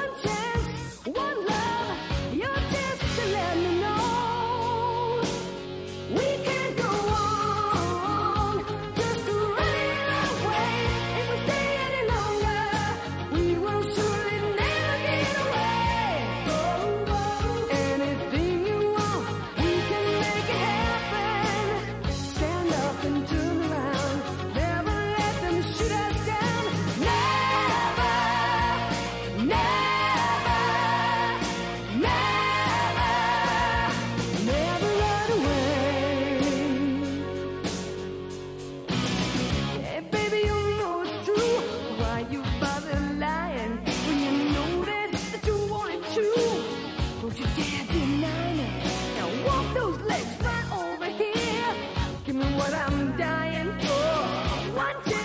One, two. dying for. One, two.